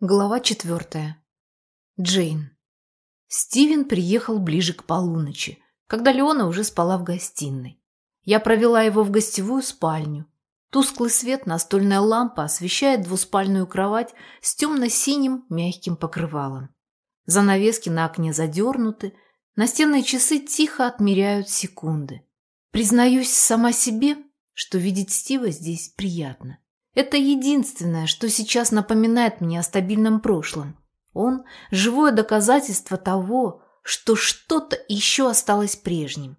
Глава четвертая. Джейн. Стивен приехал ближе к полуночи, когда Леона уже спала в гостиной. Я провела его в гостевую спальню. Тусклый свет настольная лампа освещает двуспальную кровать с темно-синим мягким покрывалом. Занавески на окне задернуты, настенные часы тихо отмеряют секунды. Признаюсь сама себе, что видеть Стива здесь приятно. Это единственное, что сейчас напоминает мне о стабильном прошлом. Он – живое доказательство того, что что-то еще осталось прежним.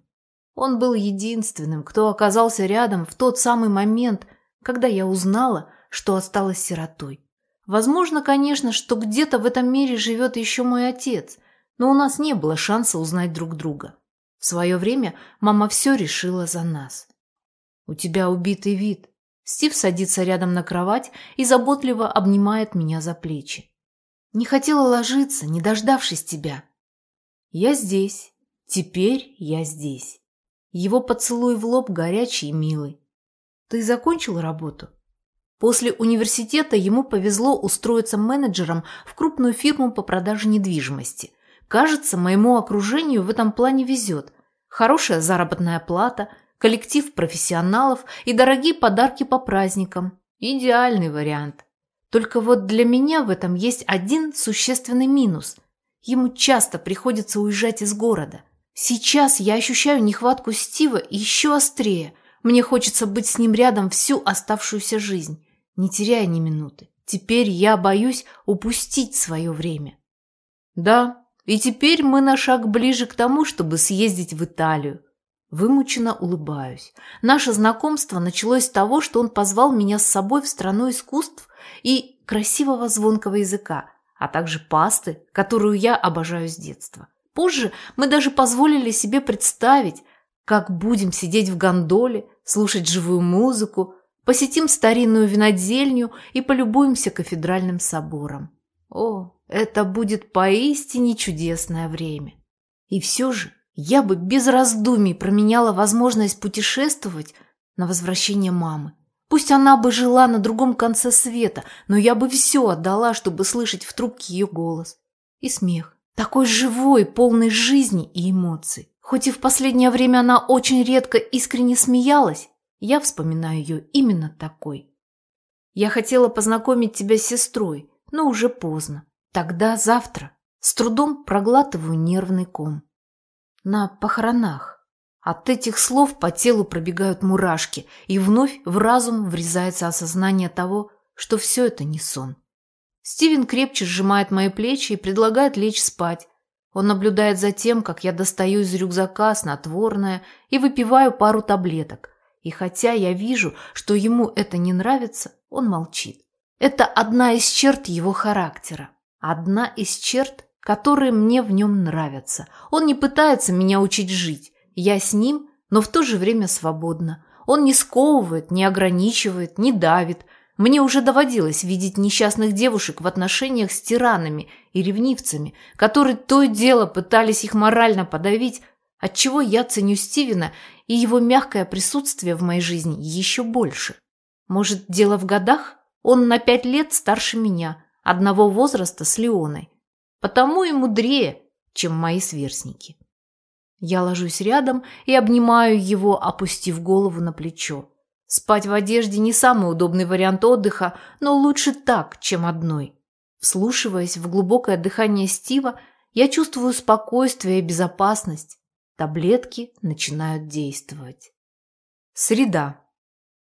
Он был единственным, кто оказался рядом в тот самый момент, когда я узнала, что осталась сиротой. Возможно, конечно, что где-то в этом мире живет еще мой отец, но у нас не было шанса узнать друг друга. В свое время мама все решила за нас. «У тебя убитый вид», Стив садится рядом на кровать и заботливо обнимает меня за плечи. «Не хотела ложиться, не дождавшись тебя». «Я здесь. Теперь я здесь». Его поцелуй в лоб горячий и милый. «Ты закончил работу?» После университета ему повезло устроиться менеджером в крупную фирму по продаже недвижимости. Кажется, моему окружению в этом плане везет. Хорошая заработная плата – коллектив профессионалов и дорогие подарки по праздникам. Идеальный вариант. Только вот для меня в этом есть один существенный минус. Ему часто приходится уезжать из города. Сейчас я ощущаю нехватку Стива еще острее. Мне хочется быть с ним рядом всю оставшуюся жизнь, не теряя ни минуты. Теперь я боюсь упустить свое время. Да, и теперь мы на шаг ближе к тому, чтобы съездить в Италию. Вымученно улыбаюсь. Наше знакомство началось с того, что он позвал меня с собой в страну искусств и красивого звонкого языка, а также пасты, которую я обожаю с детства. Позже мы даже позволили себе представить, как будем сидеть в гондоле, слушать живую музыку, посетим старинную винодельню и полюбуемся кафедральным собором. О, это будет поистине чудесное время. И все же я бы без раздумий променяла возможность путешествовать на возвращение мамы. Пусть она бы жила на другом конце света, но я бы все отдала, чтобы слышать в трубке ее голос. И смех. Такой живой, полный жизни и эмоций. Хоть и в последнее время она очень редко искренне смеялась, я вспоминаю ее именно такой. Я хотела познакомить тебя с сестрой, но уже поздно. Тогда завтра. С трудом проглатываю нервный ком на похоронах. От этих слов по телу пробегают мурашки, и вновь в разум врезается осознание того, что все это не сон. Стивен крепче сжимает мои плечи и предлагает лечь спать. Он наблюдает за тем, как я достаю из рюкзака снотворное и выпиваю пару таблеток. И хотя я вижу, что ему это не нравится, он молчит. Это одна из черт его характера. Одна из черт, которые мне в нем нравятся. Он не пытается меня учить жить. Я с ним, но в то же время свободна. Он не сковывает, не ограничивает, не давит. Мне уже доводилось видеть несчастных девушек в отношениях с тиранами и ревнивцами, которые то и дело пытались их морально подавить, отчего я ценю Стивена и его мягкое присутствие в моей жизни еще больше. Может, дело в годах? Он на пять лет старше меня, одного возраста с Леоной. Потому и мудрее, чем мои сверстники. Я ложусь рядом и обнимаю его, опустив голову на плечо. Спать в одежде не самый удобный вариант отдыха, но лучше так, чем одной. Вслушиваясь в глубокое дыхание Стива, я чувствую спокойствие и безопасность. Таблетки начинают действовать. Среда.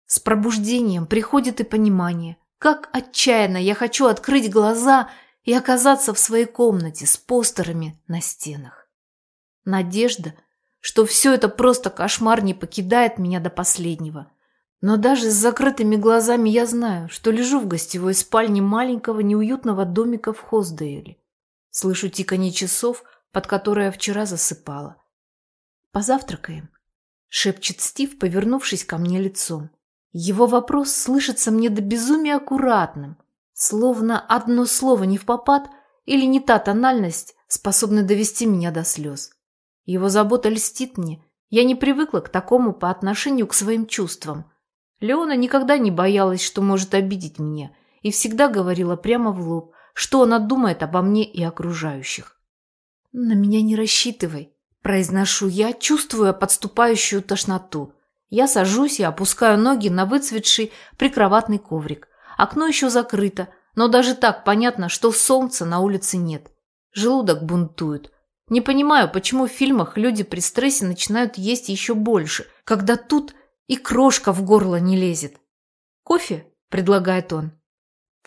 С пробуждением приходит и понимание, как отчаянно я хочу открыть глаза и оказаться в своей комнате с постерами на стенах. Надежда, что все это просто кошмар, не покидает меня до последнего. Но даже с закрытыми глазами я знаю, что лежу в гостевой спальне маленького неуютного домика в Хоздейле. Слышу тиканье часов, под которые я вчера засыпала. «Позавтракаем», — шепчет Стив, повернувшись ко мне лицом. Его вопрос слышится мне до безумия аккуратным, Словно одно слово не в попад или не та тональность способны довести меня до слез. Его забота льстит мне. Я не привыкла к такому по отношению к своим чувствам. Леона никогда не боялась, что может обидеть меня, и всегда говорила прямо в лоб, что она думает обо мне и окружающих. «На меня не рассчитывай», – произношу я, чувствуя подступающую тошноту. Я сажусь и опускаю ноги на выцветший прикроватный коврик. Окно еще закрыто, но даже так понятно, что солнца на улице нет. Желудок бунтует. Не понимаю, почему в фильмах люди при стрессе начинают есть еще больше, когда тут и крошка в горло не лезет. «Кофе?» – предлагает он.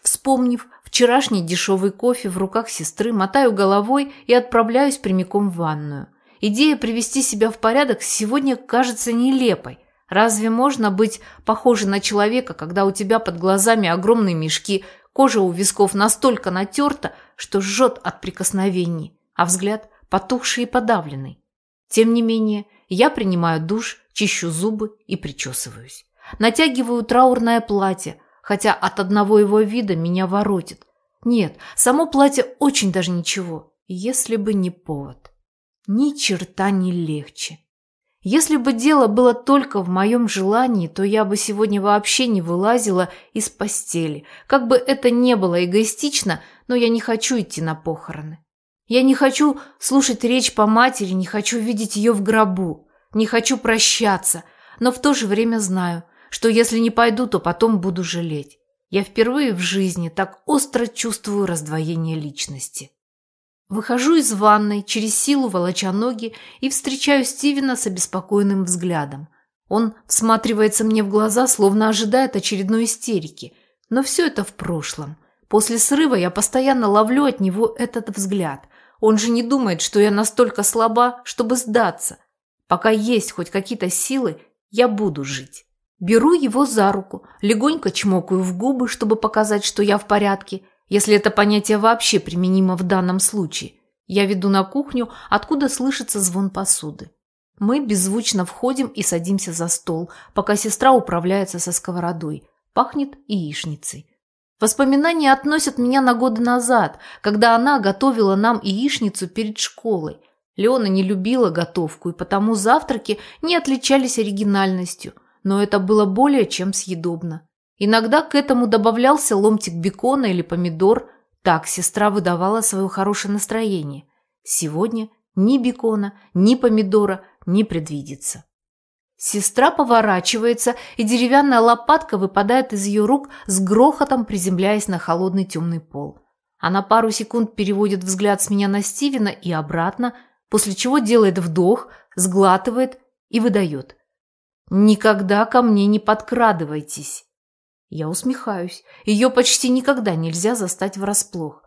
Вспомнив вчерашний дешевый кофе в руках сестры, мотаю головой и отправляюсь прямиком в ванную. Идея привести себя в порядок сегодня кажется нелепой. Разве можно быть похожей на человека, когда у тебя под глазами огромные мешки, кожа у висков настолько натерта, что жжет от прикосновений, а взгляд потухший и подавленный? Тем не менее, я принимаю душ, чищу зубы и причесываюсь. Натягиваю траурное платье, хотя от одного его вида меня воротит. Нет, само платье очень даже ничего, если бы не повод. Ни черта не легче. Если бы дело было только в моем желании, то я бы сегодня вообще не вылазила из постели. Как бы это не было эгоистично, но я не хочу идти на похороны. Я не хочу слушать речь по матери, не хочу видеть ее в гробу, не хочу прощаться, но в то же время знаю, что если не пойду, то потом буду жалеть. Я впервые в жизни так остро чувствую раздвоение личности. Выхожу из ванной, через силу волоча ноги и встречаю Стивена с обеспокоенным взглядом. Он всматривается мне в глаза, словно ожидает очередной истерики. Но все это в прошлом. После срыва я постоянно ловлю от него этот взгляд. Он же не думает, что я настолько слаба, чтобы сдаться. Пока есть хоть какие-то силы, я буду жить. Беру его за руку, легонько чмокаю в губы, чтобы показать, что я в порядке – если это понятие вообще применимо в данном случае. Я веду на кухню, откуда слышится звон посуды. Мы беззвучно входим и садимся за стол, пока сестра управляется со сковородой. Пахнет яичницей. Воспоминания относят меня на годы назад, когда она готовила нам яичницу перед школой. Леона не любила готовку, и потому завтраки не отличались оригинальностью, но это было более чем съедобно. Иногда к этому добавлялся ломтик бекона или помидор. Так сестра выдавала свое хорошее настроение. Сегодня ни бекона, ни помидора не предвидится. Сестра поворачивается, и деревянная лопатка выпадает из ее рук с грохотом, приземляясь на холодный темный пол. Она пару секунд переводит взгляд с меня на Стивена и обратно, после чего делает вдох, сглатывает и выдает. «Никогда ко мне не подкрадывайтесь». Я усмехаюсь. Ее почти никогда нельзя застать врасплох.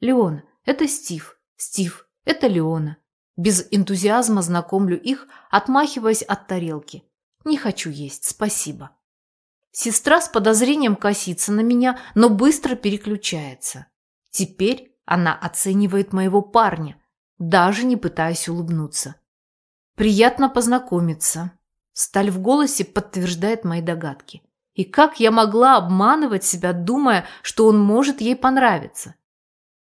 Леона, это Стив. Стив, это Леона. Без энтузиазма знакомлю их, отмахиваясь от тарелки. Не хочу есть, спасибо. Сестра с подозрением косится на меня, но быстро переключается. Теперь она оценивает моего парня, даже не пытаясь улыбнуться. Приятно познакомиться. Сталь в голосе подтверждает мои догадки. И как я могла обманывать себя, думая, что он может ей понравиться?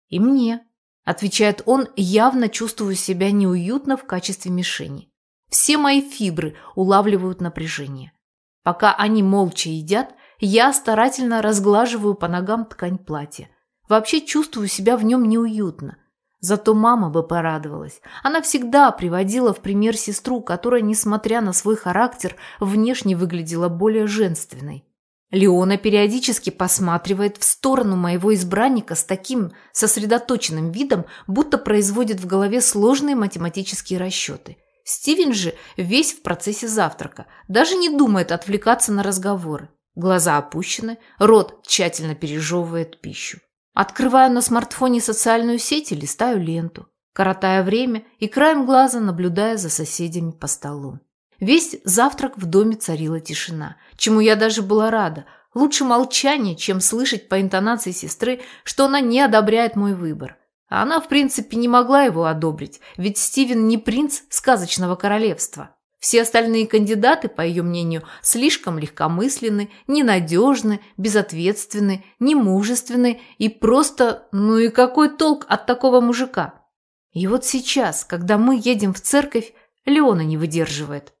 И мне, отвечает он, явно чувствую себя неуютно в качестве мишени. Все мои фибры улавливают напряжение. Пока они молча едят, я старательно разглаживаю по ногам ткань платья. Вообще чувствую себя в нем неуютно. Зато мама бы порадовалась. Она всегда приводила в пример сестру, которая, несмотря на свой характер, внешне выглядела более женственной. Леона периодически посматривает в сторону моего избранника с таким сосредоточенным видом, будто производит в голове сложные математические расчеты. Стивен же весь в процессе завтрака, даже не думает отвлекаться на разговоры. Глаза опущены, рот тщательно пережевывает пищу. Открываю на смартфоне социальную сеть и листаю ленту, коротая время и краем глаза наблюдая за соседями по столу. Весь завтрак в доме царила тишина, чему я даже была рада. Лучше молчание, чем слышать по интонации сестры, что она не одобряет мой выбор. А она, в принципе, не могла его одобрить, ведь Стивен не принц сказочного королевства. Все остальные кандидаты, по ее мнению, слишком легкомысленны, ненадежны, безответственны, немужественны и просто, ну и какой толк от такого мужика? И вот сейчас, когда мы едем в церковь, Леона не выдерживает.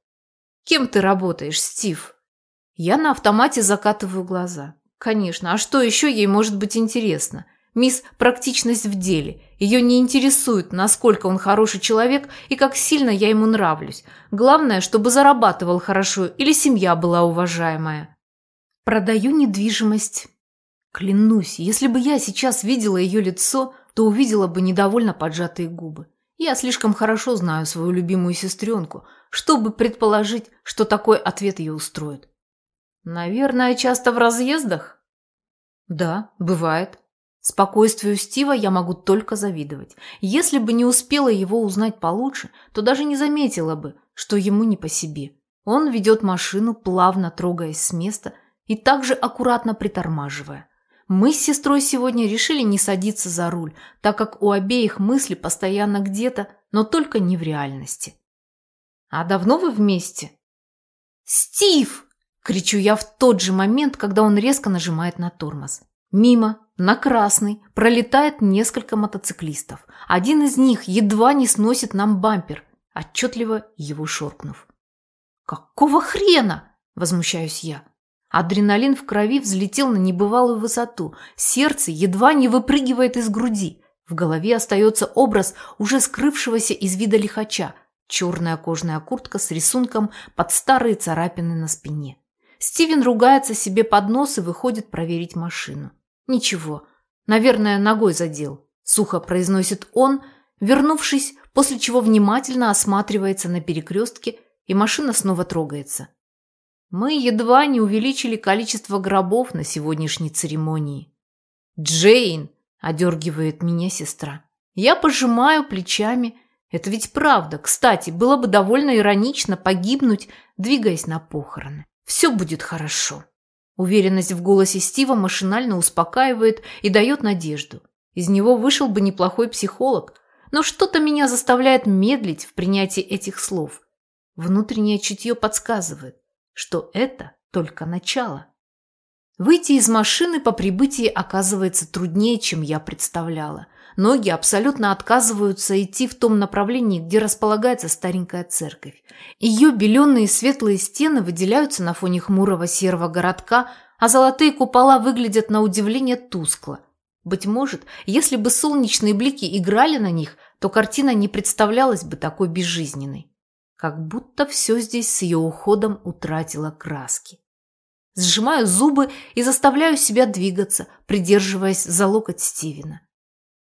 «Кем ты работаешь, Стив?» Я на автомате закатываю глаза. Конечно, а что еще ей может быть интересно? Мисс «Практичность в деле». Ее не интересует, насколько он хороший человек и как сильно я ему нравлюсь. Главное, чтобы зарабатывал хорошо или семья была уважаемая. Продаю недвижимость. Клянусь, если бы я сейчас видела ее лицо, то увидела бы недовольно поджатые губы. Я слишком хорошо знаю свою любимую сестренку, чтобы предположить, что такой ответ ее устроит. Наверное, часто в разъездах? Да, бывает. Спокойствию Стива я могу только завидовать. Если бы не успела его узнать получше, то даже не заметила бы, что ему не по себе. Он ведет машину, плавно трогаясь с места и также аккуратно притормаживая. Мы с сестрой сегодня решили не садиться за руль, так как у обеих мысли постоянно где-то, но только не в реальности. «А давно вы вместе?» «Стив!» – кричу я в тот же момент, когда он резко нажимает на тормоз. Мимо, на красный, пролетает несколько мотоциклистов. Один из них едва не сносит нам бампер, отчетливо его шоркнув. «Какого хрена?» – возмущаюсь я. Адреналин в крови взлетел на небывалую высоту. Сердце едва не выпрыгивает из груди. В голове остается образ уже скрывшегося из вида лихача. Черная кожаная куртка с рисунком под старые царапины на спине. Стивен ругается себе под нос и выходит проверить машину. Ничего, наверное, ногой задел. Сухо произносит он, вернувшись, после чего внимательно осматривается на перекрестке, и машина снова трогается. Мы едва не увеличили количество гробов на сегодняшней церемонии. «Джейн!» – одергивает меня сестра. Я пожимаю плечами. Это ведь правда. Кстати, было бы довольно иронично погибнуть, двигаясь на похороны. Все будет хорошо. Уверенность в голосе Стива машинально успокаивает и дает надежду. Из него вышел бы неплохой психолог, но что-то меня заставляет медлить в принятии этих слов. Внутреннее чутье подсказывает что это только начало. Выйти из машины по прибытии оказывается труднее, чем я представляла. Ноги абсолютно отказываются идти в том направлении, где располагается старенькая церковь. Ее беленые светлые стены выделяются на фоне хмурого серого городка, а золотые купола выглядят на удивление тускло. Быть может, если бы солнечные блики играли на них, то картина не представлялась бы такой безжизненной как будто все здесь с ее уходом утратило краски. Сжимаю зубы и заставляю себя двигаться, придерживаясь за локоть Стивена.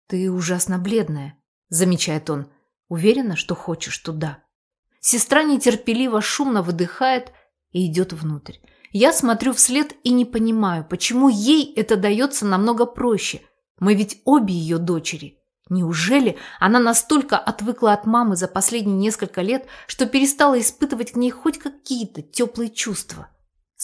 «Ты ужасно бледная», — замечает он. «Уверена, что хочешь туда?» Сестра нетерпеливо шумно выдыхает и идет внутрь. Я смотрю вслед и не понимаю, почему ей это дается намного проще. Мы ведь обе ее дочери. Неужели она настолько отвыкла от мамы за последние несколько лет, что перестала испытывать к ней хоть какие-то теплые чувства?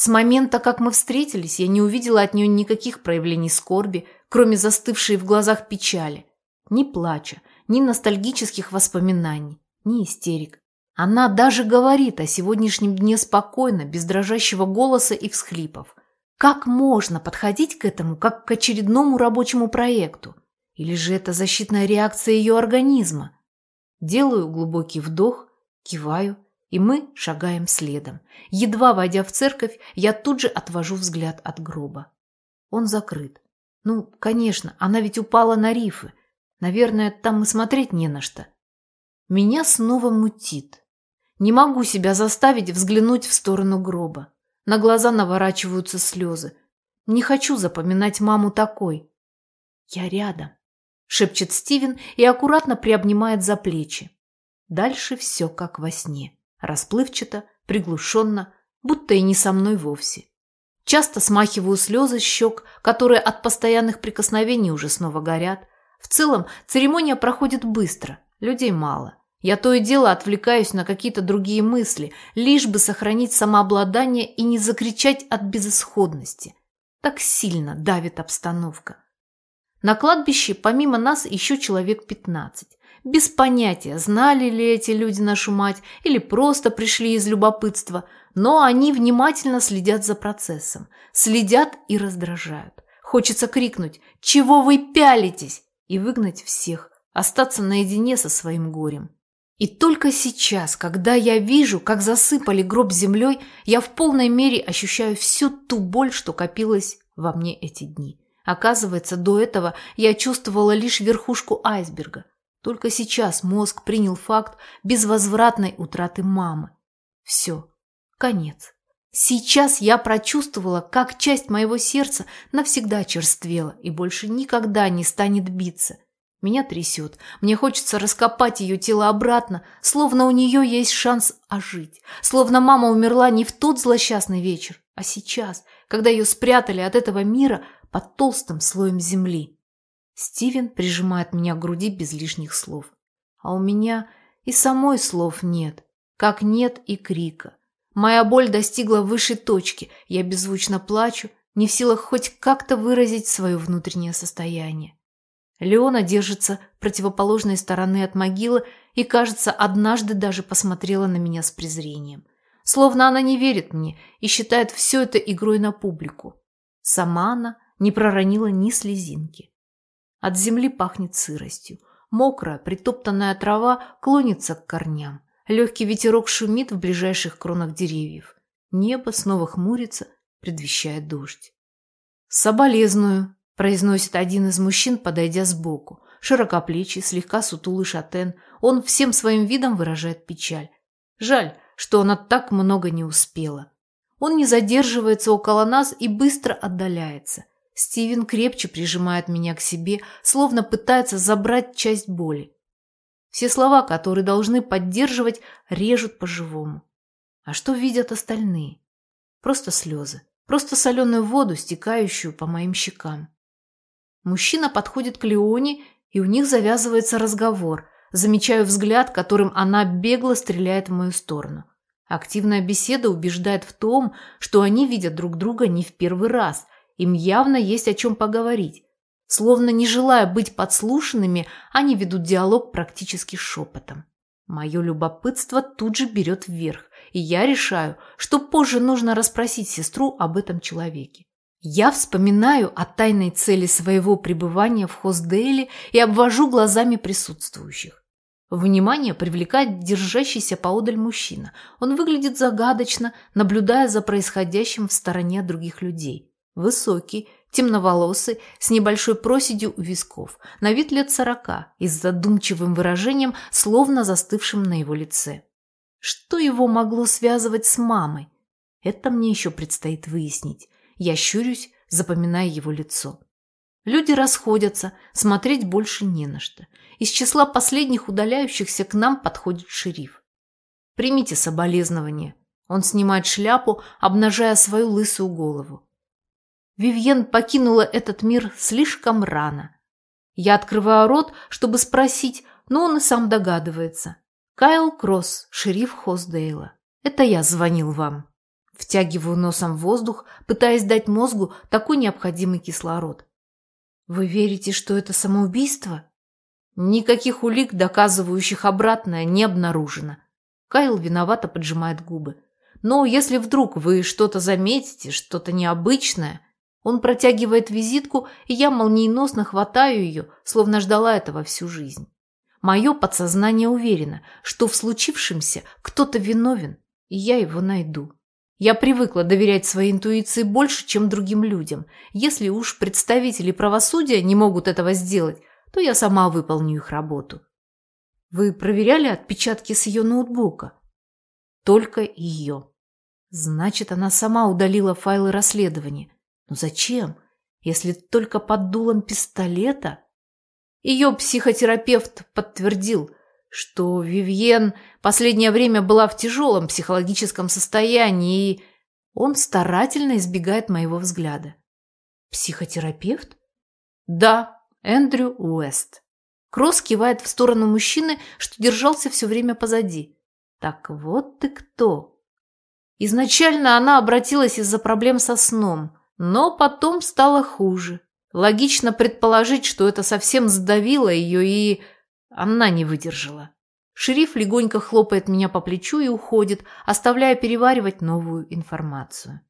С момента, как мы встретились, я не увидела от нее никаких проявлений скорби, кроме застывшей в глазах печали. Ни плача, ни ностальгических воспоминаний, ни истерик. Она даже говорит о сегодняшнем дне спокойно, без дрожащего голоса и всхлипов. Как можно подходить к этому, как к очередному рабочему проекту? Или же это защитная реакция ее организма? Делаю глубокий вдох, киваю, и мы шагаем следом. Едва войдя в церковь, я тут же отвожу взгляд от гроба. Он закрыт. Ну, конечно, она ведь упала на рифы. Наверное, там и смотреть не на что. Меня снова мутит. Не могу себя заставить взглянуть в сторону гроба. На глаза наворачиваются слезы. Не хочу запоминать маму такой. Я рядом шепчет Стивен и аккуратно приобнимает за плечи. Дальше все как во сне. Расплывчато, приглушенно, будто и не со мной вовсе. Часто смахиваю слезы с щек, которые от постоянных прикосновений уже снова горят. В целом, церемония проходит быстро, людей мало. Я то и дело отвлекаюсь на какие-то другие мысли, лишь бы сохранить самообладание и не закричать от безысходности. Так сильно давит обстановка. На кладбище помимо нас еще человек пятнадцать. Без понятия, знали ли эти люди нашу мать или просто пришли из любопытства, но они внимательно следят за процессом, следят и раздражают. Хочется крикнуть «Чего вы пялитесь?» и выгнать всех, остаться наедине со своим горем. И только сейчас, когда я вижу, как засыпали гроб землей, я в полной мере ощущаю всю ту боль, что копилась во мне эти дни. Оказывается, до этого я чувствовала лишь верхушку айсберга. Только сейчас мозг принял факт безвозвратной утраты мамы. Все, конец. Сейчас я прочувствовала, как часть моего сердца навсегда черствела и больше никогда не станет биться. Меня трясет. Мне хочется раскопать ее тело обратно, словно у нее есть шанс ожить. Словно мама умерла не в тот злосчастный вечер, а сейчас, когда ее спрятали от этого мира под толстым слоем земли. Стивен прижимает меня к груди без лишних слов. А у меня и самой слов нет, как нет и крика. Моя боль достигла высшей точки, я беззвучно плачу, не в силах хоть как-то выразить свое внутреннее состояние. Леона держится противоположной стороны от могилы и, кажется, однажды даже посмотрела на меня с презрением. Словно она не верит мне и считает все это игрой на публику. Сама она не проронила ни слезинки. От земли пахнет сыростью. Мокрая, притоптанная трава клонится к корням. Легкий ветерок шумит в ближайших кронах деревьев. Небо снова хмурится, предвещая дождь. «Соболезную», – произносит один из мужчин, подойдя сбоку. Широкоплечий, слегка сутулый шатен. Он всем своим видом выражает печаль. Жаль, что она так много не успела. Он не задерживается около нас и быстро отдаляется. Стивен крепче прижимает меня к себе, словно пытается забрать часть боли. Все слова, которые должны поддерживать, режут по-живому. А что видят остальные? Просто слезы. Просто соленую воду, стекающую по моим щекам. Мужчина подходит к Леоне, и у них завязывается разговор. Замечаю взгляд, которым она бегло стреляет в мою сторону. Активная беседа убеждает в том, что они видят друг друга не в первый раз. Им явно есть о чем поговорить. Словно не желая быть подслушанными, они ведут диалог практически шепотом. Мое любопытство тут же берет вверх, и я решаю, что позже нужно расспросить сестру об этом человеке. Я вспоминаю о тайной цели своего пребывания в Хосдейле и обвожу глазами присутствующих. Внимание привлекает держащийся поодаль мужчина. Он выглядит загадочно, наблюдая за происходящим в стороне других людей. Высокий, темноволосый, с небольшой проседью у висков, на вид лет сорока и с задумчивым выражением, словно застывшим на его лице. Что его могло связывать с мамой? Это мне еще предстоит выяснить. Я щурюсь, запоминая его лицо. Люди расходятся, смотреть больше не на что. Из числа последних удаляющихся к нам подходит шериф. Примите соболезнование. Он снимает шляпу, обнажая свою лысую голову. Вивьен покинула этот мир слишком рано. Я открываю рот, чтобы спросить, но он и сам догадывается. Кайл Кросс, шериф Хосдейла. Это я звонил вам. Втягиваю носом воздух, пытаясь дать мозгу такой необходимый кислород. Вы верите, что это самоубийство? Никаких улик, доказывающих обратное, не обнаружено. Кайл виновато поджимает губы. Но если вдруг вы что-то заметите, что-то необычное, он протягивает визитку, и я молниеносно хватаю ее, словно ждала этого всю жизнь. Мое подсознание уверено, что в случившемся кто-то виновен, и я его найду. Я привыкла доверять своей интуиции больше, чем другим людям. Если уж представители правосудия не могут этого сделать, то я сама выполню их работу. Вы проверяли отпечатки с ее ноутбука? Только ее. Значит, она сама удалила файлы расследования. Но зачем, если только под дулом пистолета? Ее психотерапевт подтвердил, что Вивьен последнее время была в тяжелом психологическом состоянии, и он старательно избегает моего взгляда. Психотерапевт? Да, Эндрю Уэст. Кросс кивает в сторону мужчины, что держался все время позади. Так вот ты кто. Изначально она обратилась из-за проблем со сном – но потом стало хуже. Логично предположить, что это совсем сдавило ее, и она не выдержала. Шериф легонько хлопает меня по плечу и уходит, оставляя переваривать новую информацию.